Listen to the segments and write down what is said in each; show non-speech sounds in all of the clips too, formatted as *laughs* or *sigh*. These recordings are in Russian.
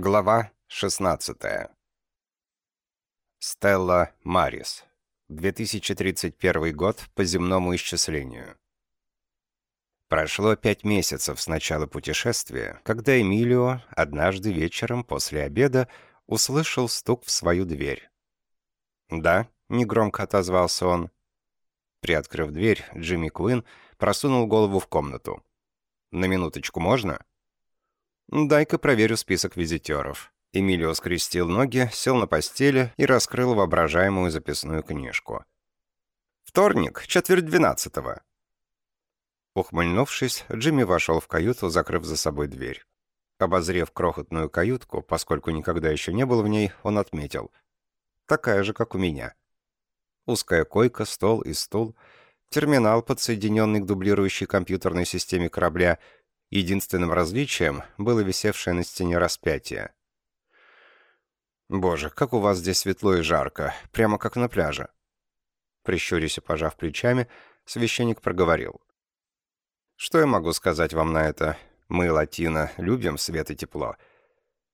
Глава 16. Стелла Марис. 2031 год по земному исчислению. Прошло пять месяцев с начала путешествия, когда Эмилио однажды вечером после обеда услышал стук в свою дверь. «Да», — негромко отозвался он. Приоткрыв дверь, Джимми Куин просунул голову в комнату. «На минуточку можно?» «Дай-ка проверю список визитеров». Эмилио скрестил ноги, сел на постели и раскрыл воображаемую записную книжку. «Вторник, четверть двенадцатого». Ухмыльнувшись, Джимми вошел в каюту, закрыв за собой дверь. Обозрев крохотную каютку, поскольку никогда еще не был в ней, он отметил. «Такая же, как у меня». Узкая койка, стол и стул, терминал, подсоединенный к дублирующей компьютерной системе корабля — Единственным различием было висевшее на стене распятие. «Боже, как у вас здесь светло и жарко, прямо как на пляже». Прищурясь и пожав плечами, священник проговорил. «Что я могу сказать вам на это? Мы, латино, любим свет и тепло».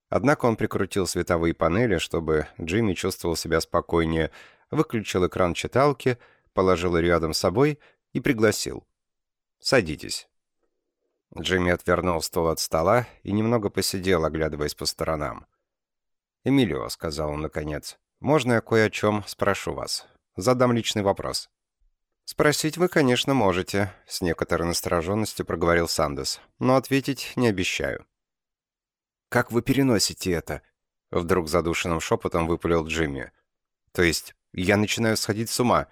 Однако он прикрутил световые панели, чтобы Джимми чувствовал себя спокойнее, выключил экран читалки, положил ее рядом с собой и пригласил. «Садитесь». Джимми отвернул стол от стола и немного посидел, оглядываясь по сторонам. «Эмилио», — сказал он наконец, — «можно я кое о чем спрошу вас? Задам личный вопрос». «Спросить вы, конечно, можете», — с некоторой настороженностью проговорил Сандес, «но ответить не обещаю». «Как вы переносите это?» — вдруг задушенным шепотом выпалил Джимми. «То есть я начинаю сходить с ума.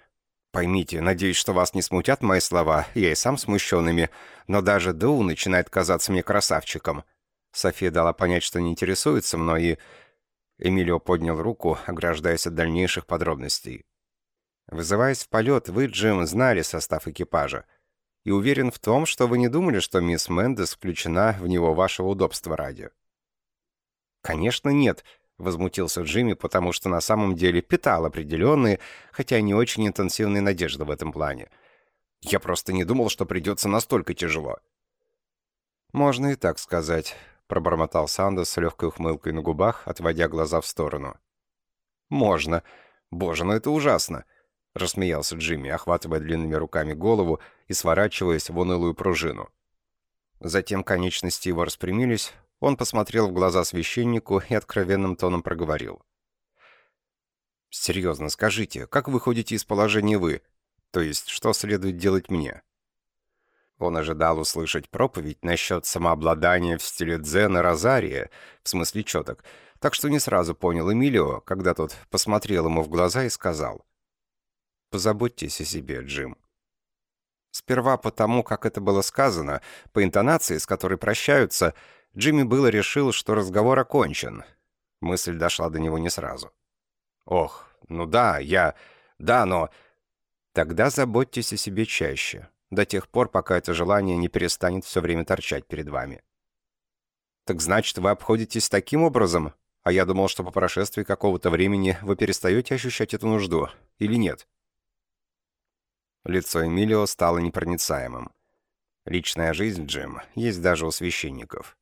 Поймите, надеюсь, что вас не смутят мои слова, я и сам смущенными, но даже Ду начинает казаться мне красавчиком. София дала понять, что не интересуется мной, и... Эмилио поднял руку, ограждаясь от дальнейших подробностей. Вызываясь в полет, вы, Джим, знали состав экипажа. И уверен в том, что вы не думали, что мисс Мендес включена в него вашего удобства ради. «Конечно нет», — возмутился Джимми, потому что на самом деле питал определенные, хотя не очень интенсивные надежды в этом плане. «Я просто не думал, что придется настолько тяжело». «Можно и так сказать», — пробормотал Сандос с легкой ухмылкой на губах, отводя глаза в сторону. «Можно. Боже, ну это ужасно!» — рассмеялся Джимми, охватывая длинными руками голову и сворачиваясь в унылую пружину. Затем конечности его распрямились, он посмотрел в глаза священнику и откровенным тоном проговорил. «Серьезно, скажите, как выходите из положения вы? То есть, что следует делать мне?» Он ожидал услышать проповедь насчет самообладания в стиле дзена Розария, в смысле четок, так что не сразу понял Эмилио, когда тот посмотрел ему в глаза и сказал. «Позаботьтесь о себе, Джим». Сперва потому, как это было сказано, по интонации, с которой прощаются, Джимми было решил, что разговор окончен. Мысль дошла до него не сразу. «Ох, ну да, я... Да, но...» «Тогда заботьтесь о себе чаще, до тех пор, пока это желание не перестанет все время торчать перед вами». «Так значит, вы обходитесь таким образом? А я думал, что по прошествии какого-то времени вы перестаете ощущать эту нужду. Или нет?» Лицо Эмилио стало непроницаемым. «Личная жизнь, Джим, есть даже у священников.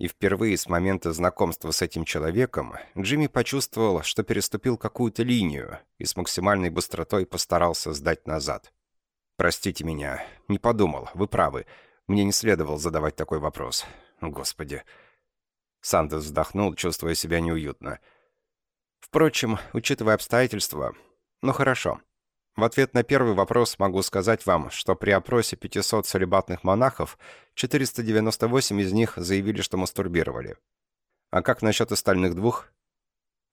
И впервые с момента знакомства с этим человеком Джимми почувствовал, что переступил какую-то линию и с максимальной быстротой постарался сдать назад. «Простите меня, не подумал, вы правы. Мне не следовало задавать такой вопрос. Господи». Сандес вздохнул, чувствуя себя неуютно. «Впрочем, учитывая обстоятельства... Ну хорошо. В ответ на первый вопрос могу сказать вам, что при опросе 500 целебатных монахов 498 из них заявили, что мастурбировали. А как насчет остальных двух?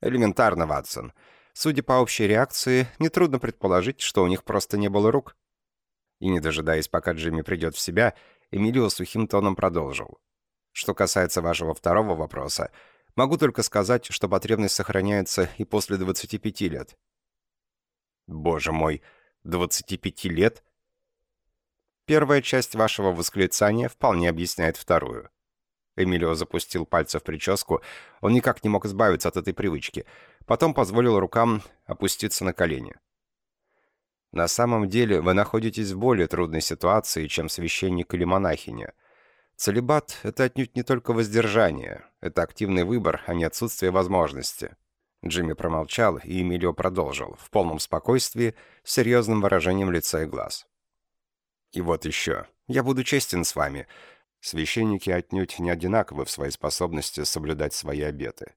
Элементарно, Ватсон. Судя по общей реакции, нетрудно предположить, что у них просто не было рук. И не дожидаясь, пока Джимми придет в себя, Эмилио сухим тоном продолжил. Что касается вашего второго вопроса, могу только сказать, что потребность сохраняется и после 25 лет. Боже мой, 25 лет? Первая часть вашего восклицания вполне объясняет вторую. Эмилио запустил пальцы в прическу. Он никак не мог избавиться от этой привычки. Потом позволил рукам опуститься на колени. На самом деле вы находитесь в более трудной ситуации, чем священник или монахиня. Целебат — это отнюдь не только воздержание. Это активный выбор, а не отсутствие возможности. Джимми промолчал, и Эмилио продолжил, в полном спокойствии, с серьезным выражением лица и глаз. «И вот еще. Я буду честен с вами. Священники отнюдь не одинаковы в своей способности соблюдать свои обеты.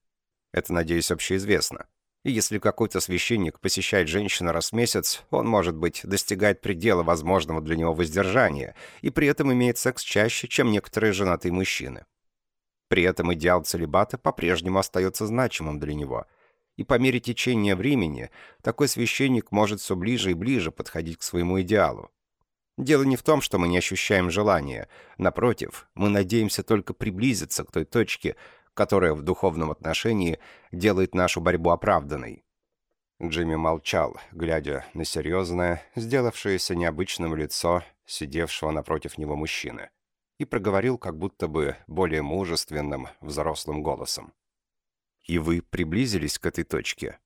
Это, надеюсь, общеизвестно. И если какой-то священник посещает женщину раз в месяц, он, может быть, достигает предела возможного для него воздержания и при этом имеет секс чаще, чем некоторые женатые мужчины. При этом идеал целебата по-прежнему остается значимым для него. И по мере течения времени такой священник может все ближе и ближе подходить к своему идеалу. Дело не в том, что мы не ощущаем желания. Напротив, мы надеемся только приблизиться к той точке, которая в духовном отношении делает нашу борьбу оправданной. Джимми молчал, глядя на серьезное, сделавшееся необычным лицо сидевшего напротив него мужчины, и проговорил как будто бы более мужественным, взрослым голосом. «И вы приблизились к этой точке?»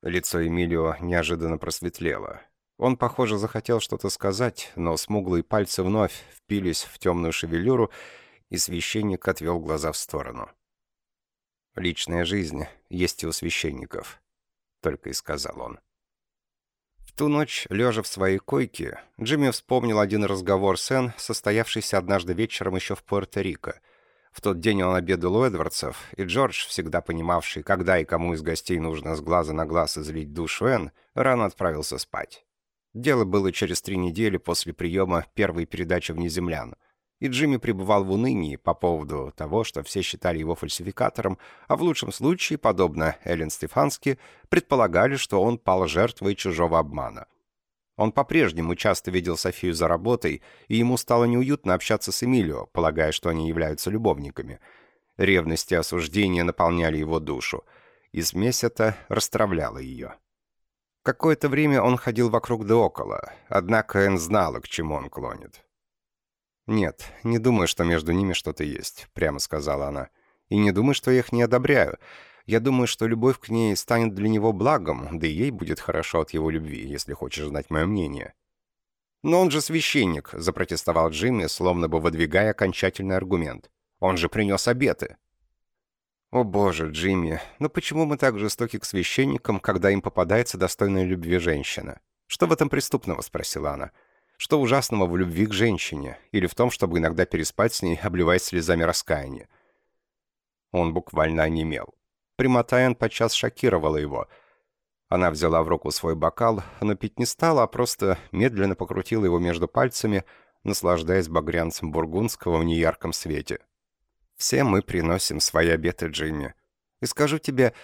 Лицо Эмилио неожиданно просветлело. Он, похоже, захотел что-то сказать, но смуглые пальцы вновь впились в темную шевелюру, и священник отвел глаза в сторону. «Личная жизнь есть и у священников», — только и сказал он. В ту ночь, лежа в своей койке, Джимми вспомнил один разговор с Энн, состоявшийся однажды вечером еще в Пуэрто-Рико. В тот день он обедал у Эдвардсов, и Джордж, всегда понимавший, когда и кому из гостей нужно с глаза на глаз излить душу Энн, рано отправился спать. Дело было через три недели после приема первой передачи «Внеземлян», и Джимми пребывал в унынии по поводу того, что все считали его фальсификатором, а в лучшем случае, подобно Эллен Стефански, предполагали, что он пал жертвой чужого обмана. Он по-прежнему часто видел Софию за работой, и ему стало неуютно общаться с Эмилио, полагая, что они являются любовниками. Ревность и осуждение наполняли его душу, и смесь эта расстравляла ее. Какое-то время он ходил вокруг да около, однако Энн знала, к чему он клонит. «Нет, не думаю, что между ними что-то есть», — прямо сказала она. «И не думаю, что я их не одобряю. Я думаю, что любовь к ней станет для него благом, да и ей будет хорошо от его любви, если хочешь знать мое мнение». «Но он же священник», — запротестовал Джимми, словно бы выдвигая окончательный аргумент. «Он же принес обеты». «О боже, Джимми, но почему мы так жестоки к священникам, когда им попадается достойная любви женщина?» «Что в этом преступного?» — спросила она. «Что ужасного в любви к женщине? Или в том, чтобы иногда переспать с ней, обливаясь слезами раскаяния?» Он буквально онемел. Прямота Энн подчас шокировала его. Она взяла в руку свой бокал, но пить не стала, а просто медленно покрутила его между пальцами, наслаждаясь багрянцем бургундского в неярком свете. Все мы приносим свои обеты Джимми. И скажу тебе,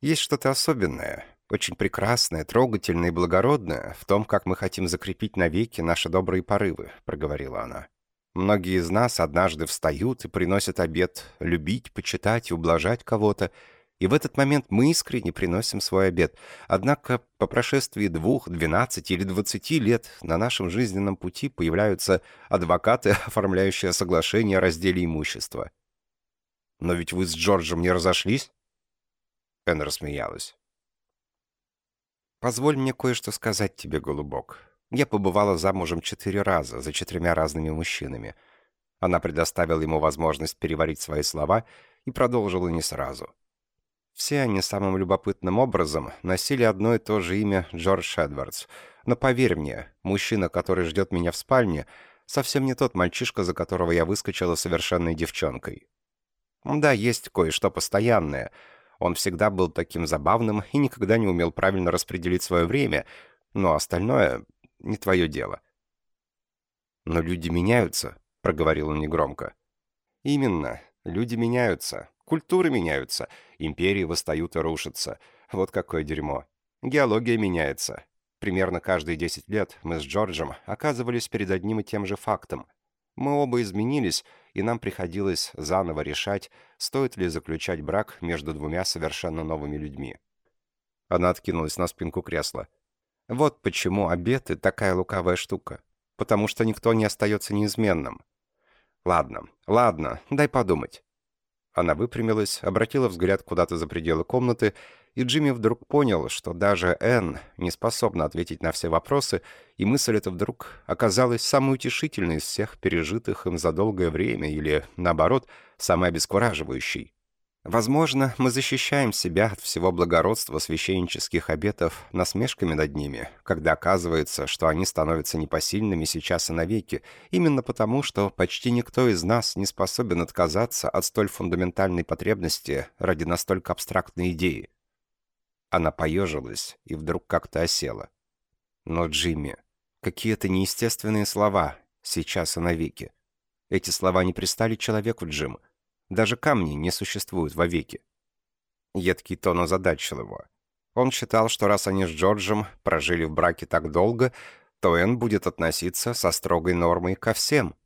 есть что-то особенное, очень прекрасное, трогательное и благородное в том, как мы хотим закрепить навеки наши добрые порывы», — проговорила она. «Многие из нас однажды встают и приносят обет любить, почитать и ублажать кого-то, и в этот момент мы искренне приносим свой обет. Однако по прошествии двух, двенадцати или двадцати лет на нашем жизненном пути появляются адвокаты, *laughs* оформляющие соглашение о разделе имущества. «Но ведь вы с Джорджем не разошлись?» Энн рассмеялась. «Позволь мне кое-что сказать тебе, голубок. Я побывала замужем четыре раза, за четырьмя разными мужчинами». Она предоставила ему возможность переварить свои слова и продолжила не сразу. Все они самым любопытным образом носили одно и то же имя Джордж Эдвардс. Но поверь мне, мужчина, который ждет меня в спальне, совсем не тот мальчишка, за которого я выскочила совершенной девчонкой. Да, есть кое-что постоянное. Он всегда был таким забавным и никогда не умел правильно распределить свое время, но остальное не твое дело. «Но люди меняются», — проговорил он негромко. «Именно. Люди меняются. Культуры меняются. Империи восстают и рушатся. Вот какое дерьмо. Геология меняется. Примерно каждые 10 лет мы с Джорджем оказывались перед одним и тем же фактом. Мы оба изменились, и нам приходилось заново решать, стоит ли заключать брак между двумя совершенно новыми людьми. Она откинулась на спинку кресла. Вот почему обеты такая лукавая штука. Потому что никто не остается неизменным. Ладно, ладно, дай подумать. Она выпрямилась, обратила взгляд куда-то за пределы комнаты и Джимми вдруг понял, что даже Энн не способна ответить на все вопросы, и мысль эта вдруг оказалась самой утешительной из всех пережитых им за долгое время, или, наоборот, самой обескураживающей. Возможно, мы защищаем себя от всего благородства священнических обетов насмешками над ними, когда оказывается, что они становятся непосильными сейчас и навеки, именно потому, что почти никто из нас не способен отказаться от столь фундаментальной потребности ради настолько абстрактной идеи. Она поежилась и вдруг как-то осела. Но, Джимми, какие-то неестественные слова, сейчас и навеки. Эти слова не пристали человеку, Джим. Даже камни не существуют вовеки. Едкий тон озадачил его. Он считал, что раз они с Джорджем прожили в браке так долго, то Энн будет относиться со строгой нормой ко всем.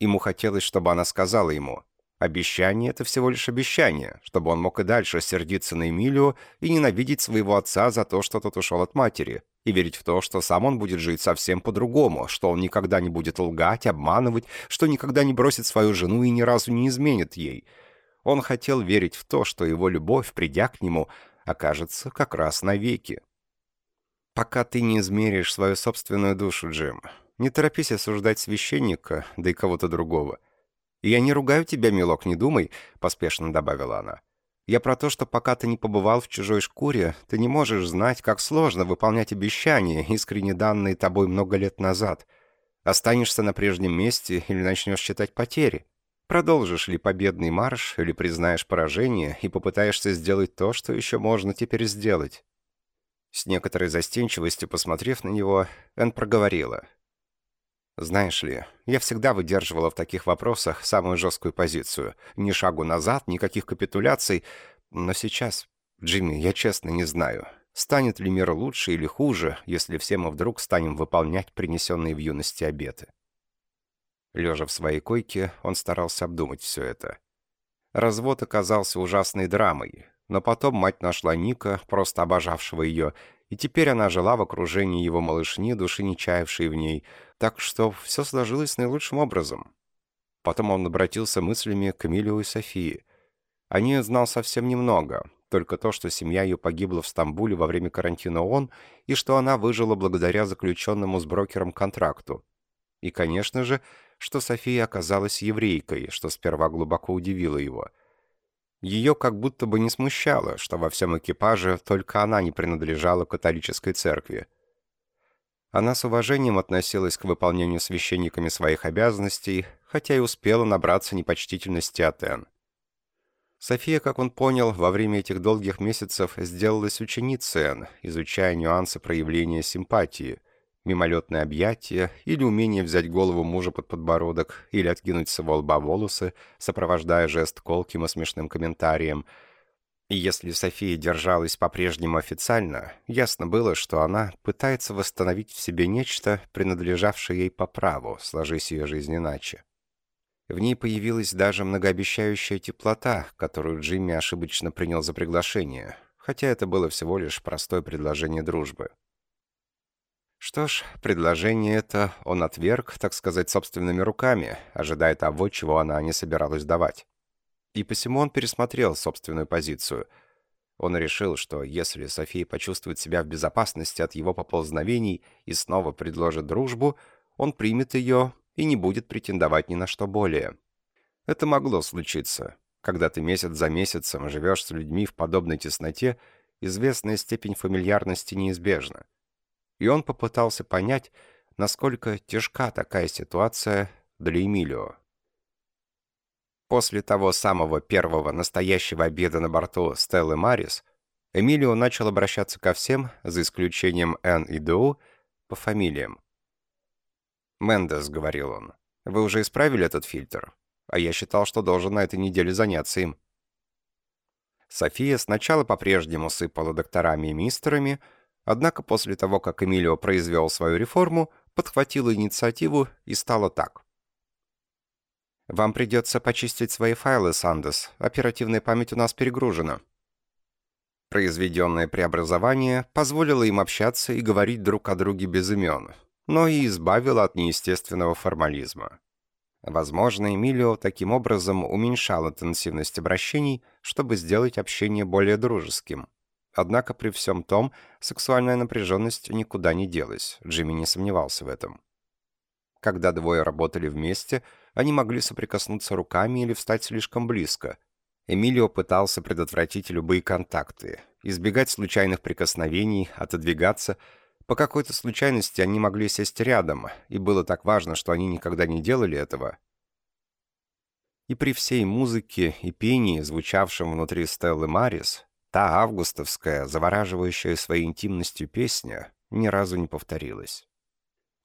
Ему хотелось, чтобы она сказала ему, Обещание — это всего лишь обещание, чтобы он мог и дальше сердиться на Эмилию и ненавидеть своего отца за то, что тот ушел от матери, и верить в то, что сам он будет жить совсем по-другому, что он никогда не будет лгать, обманывать, что никогда не бросит свою жену и ни разу не изменит ей. Он хотел верить в то, что его любовь, придя к нему, окажется как раз навеки. «Пока ты не измеришь свою собственную душу, Джим, не торопись осуждать священника, да и кого-то другого». «Я не ругаю тебя, милок, не думай», — поспешно добавила она. «Я про то, что пока ты не побывал в чужой шкуре, ты не можешь знать, как сложно выполнять обещания, искренне данные тобой много лет назад. Останешься на прежнем месте или начнешь считать потери. Продолжишь ли победный марш или признаешь поражение и попытаешься сделать то, что еще можно теперь сделать?» С некоторой застенчивостью посмотрев на него, Энн проговорила — знаешь ли, я всегда выдерживала в таких вопросах самую жесткую позицию. Ни шагу назад, никаких капитуляций. Но сейчас, Джимми, я честно не знаю, станет ли мир лучше или хуже, если все мы вдруг станем выполнять принесенные в юности обеты. Лежа в своей койке, он старался обдумать все это. Развод оказался ужасной драмой, но потом мать нашла Ника, просто обожавшего ее, и теперь она жила в окружении его малышни, души не чаявшей в ней, так что все сложилось наилучшим образом. Потом он обратился мыслями к Эмилию и Софии. О ней знал совсем немного, только то, что семья ее погибла в Стамбуле во время карантина ООН, и что она выжила благодаря заключенному с брокером контракту. И, конечно же, что София оказалась еврейкой, что сперва глубоко удивило его — ее как будто бы не смущало, что во всем экипаже только она не принадлежала католической церкви. Она с уважением относилась к выполнению священниками своих обязанностей, хотя и успела набраться непочтительности от Энн. София, как он понял, во время этих долгих месяцев сделалась ученицей Энн, изучая нюансы проявления симпатии, мимолетное объятие или умение взять голову мужа под подбородок или откинуть с его лба волосы, сопровождая жест колким и смешным комментарием. И если София держалась по-прежнему официально, ясно было, что она пытается восстановить в себе нечто, принадлежавшее ей по праву, сложись ее жизнь иначе. В ней появилась даже многообещающая теплота, которую Джимми ошибочно принял за приглашение, хотя это было всего лишь простое предложение дружбы. Что ж, предложение это он отверг, так сказать, собственными руками, ожидая того, чего она не собиралась давать. И посему он пересмотрел собственную позицию. Он решил, что если София почувствует себя в безопасности от его поползновений и снова предложит дружбу, он примет ее и не будет претендовать ни на что более. Это могло случиться. Когда ты месяц за месяцем живешь с людьми в подобной тесноте, известная степень фамильярности неизбежна и он попытался понять, насколько тяжка такая ситуация для Эмилио. После того самого первого настоящего обеда на борту Стеллы Марис, Эмилио начал обращаться ко всем, за исключением Н и Ду, по фамилиям. «Мендес», — говорил он, — «вы уже исправили этот фильтр? А я считал, что должен на этой неделе заняться им». София сначала по-прежнему сыпала докторами и мистерами, Однако после того, как Эмилио произвел свою реформу, подхватила инициативу и стало так. «Вам придется почистить свои файлы, Сандес. Оперативная память у нас перегружена». Произведенное преобразование позволило им общаться и говорить друг о друге без имен, но и избавило от неестественного формализма. Возможно, Эмилио таким образом уменьшал интенсивность обращений, чтобы сделать общение более дружеским. Однако при всем том, сексуальная напряженность никуда не делась, Джимми не сомневался в этом. Когда двое работали вместе, они могли соприкоснуться руками или встать слишком близко. Эмилио пытался предотвратить любые контакты, избегать случайных прикосновений, отодвигаться. По какой-то случайности они могли сесть рядом, и было так важно, что они никогда не делали этого. И при всей музыке и пении, звучавшем внутри Стеллы Марис, та августовская, завораживающая своей интимностью песня, ни разу не повторилась.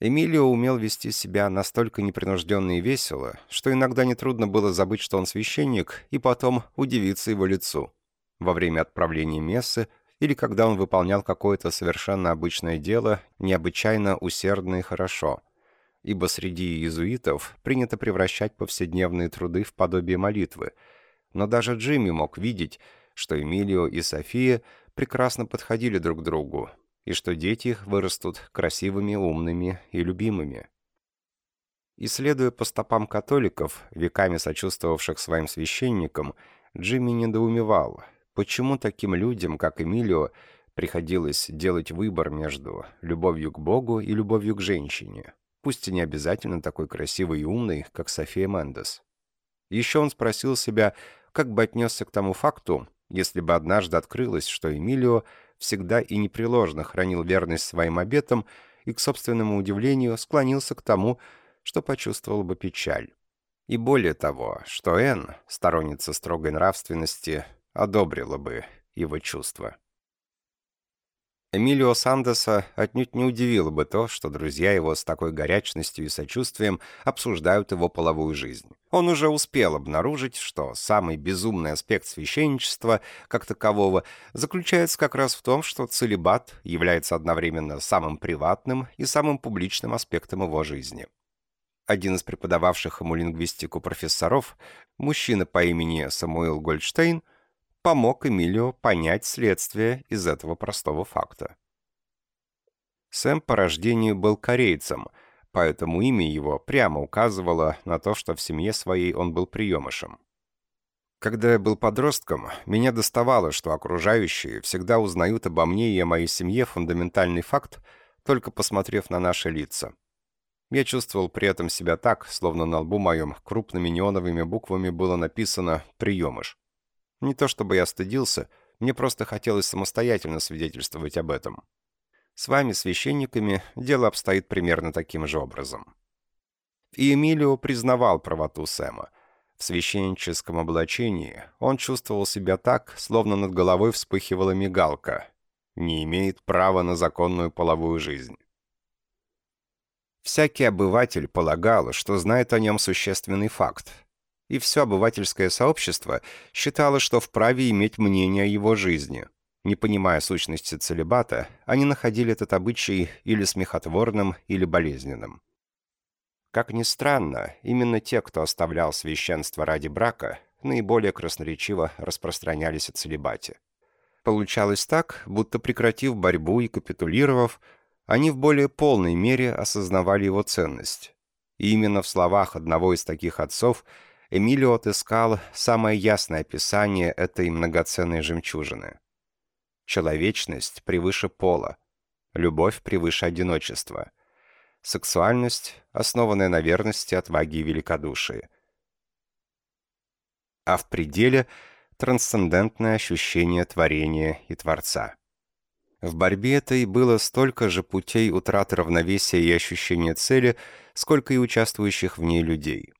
Эмилио умел вести себя настолько непринужденно и весело, что иногда нетрудно было забыть, что он священник, и потом удивиться его лицу. Во время отправления мессы или когда он выполнял какое-то совершенно обычное дело, необычайно усердно и хорошо. Ибо среди иезуитов принято превращать повседневные труды в подобие молитвы. Но даже Джимми мог видеть, что Эмилио и София прекрасно подходили друг к другу, и что дети их вырастут красивыми, умными и любимыми. Исследуя по стопам католиков, веками сочувствовавших своим священникам, Джимми недоумевал, почему таким людям, как Эмилио, приходилось делать выбор между любовью к Богу и любовью к женщине, пусть и не обязательно такой красивой и умной, как София Мендес. Еще он спросил себя, как бы отнесся к тому факту, если бы однажды открылось, что Эмилио всегда и непреложно хранил верность своим обетам и, к собственному удивлению, склонился к тому, что почувствовал бы печаль. И более того, что Энн, сторонница строгой нравственности, одобрила бы его чувства. Эмилио Сандеса отнюдь не удивило бы то, что друзья его с такой горячностью и сочувствием обсуждают его половую жизнь. Он уже успел обнаружить, что самый безумный аспект священничества, как такового, заключается как раз в том, что целебат является одновременно самым приватным и самым публичным аспектом его жизни. Один из преподававших ему лингвистику профессоров, мужчина по имени Самуил Гольдштейн, помог Эмилио понять следствие из этого простого факта. Сэм по рождению был корейцем, поэтому имя его прямо указывало на то, что в семье своей он был приемышем. Когда я был подростком, меня доставало, что окружающие всегда узнают обо мне и о моей семье фундаментальный факт, только посмотрев на наши лица. Я чувствовал при этом себя так, словно на лбу моем крупными неоновыми буквами было написано «приемыш». Не то чтобы я стыдился, мне просто хотелось самостоятельно свидетельствовать об этом. С вами, священниками, дело обстоит примерно таким же образом. И Эмилио признавал правоту Сэма. В священническом облачении он чувствовал себя так, словно над головой вспыхивала мигалка. Не имеет права на законную половую жизнь. Всякий обыватель полагал, что знает о нем существенный факт, и все обывательское сообщество считало, что вправе иметь мнение о его жизни. Не понимая сущности целебата, они находили этот обычай или смехотворным, или болезненным. Как ни странно, именно те, кто оставлял священство ради брака, наиболее красноречиво распространялись о целебате. Получалось так, будто прекратив борьбу и капитулировав, они в более полной мере осознавали его ценность. И именно в словах одного из таких отцов – Эмилио отыскал самое ясное описание этой многоценной жемчужины. Человечность превыше пола, любовь превыше одиночества, сексуальность, основанная на верности, отваге и великодушии. А в пределе — трансцендентное ощущение творения и Творца. В борьбе этой было столько же путей утраты равновесия и ощущения цели, сколько и участвующих в ней людей.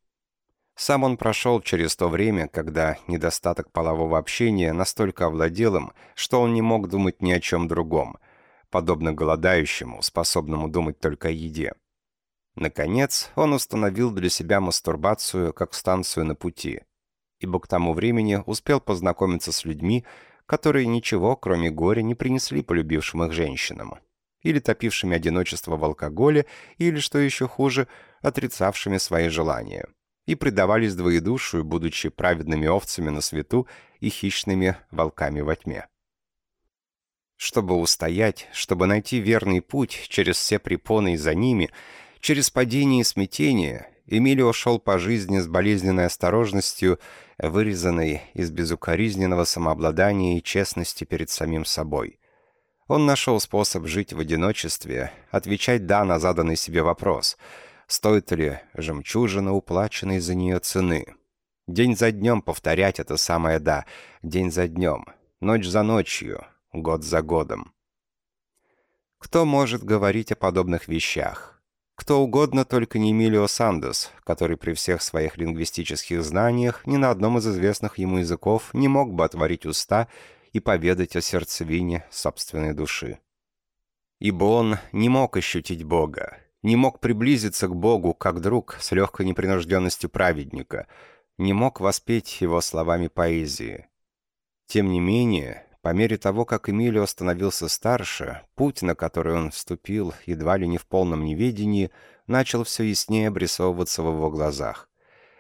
Сам он прошел через то время, когда недостаток полового общения настолько овладел им, что он не мог думать ни о чем другом, подобно голодающему, способному думать только о еде. Наконец, он установил для себя мастурбацию как станцию на пути, ибо к тому времени успел познакомиться с людьми, которые ничего, кроме горя, не принесли полюбившим их женщинам, или топившими одиночество в алкоголе, или, что еще хуже, отрицавшими свои желания и предавались двоедушию, будучи праведными овцами на свету и хищными волками во тьме. Чтобы устоять, чтобы найти верный путь через все препоны и за ними, через падение и смятение, Эмилио шел по жизни с болезненной осторожностью, вырезанной из безукоризненного самообладания и честности перед самим собой. Он нашел способ жить в одиночестве, отвечать «да» на заданный себе вопрос. Стоит ли жемчужина, уплаченной за нее цены? День за днем повторять это самое «да», день за днем, ночь за ночью, год за годом. Кто может говорить о подобных вещах? Кто угодно, только не Эмилио Сандос, который при всех своих лингвистических знаниях ни на одном из известных ему языков не мог бы отворить уста и поведать о сердцевине собственной души. Ибо он не мог ощутить Бога, не мог приблизиться к Богу как друг с легкой непринужденностью праведника, не мог воспеть его словами поэзии. Тем не менее, по мере того, как Эмилио становился старше, путь, на который он вступил, едва ли не в полном неведении, начал все яснее обрисовываться в его глазах.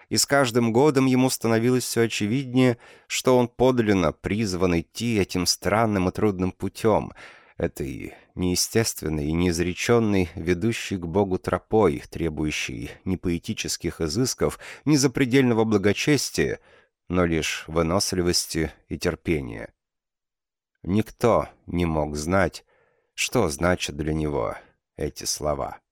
И с каждым годом ему становилось все очевиднее, что он подлинно призван идти этим странным и трудным путем, этой неестественной и неизреченной, ведущей к Богу тропой, требующей ни поэтических изысков, ни запредельного благочестия, но лишь выносливости и терпения. Никто не мог знать, что значат для него эти слова.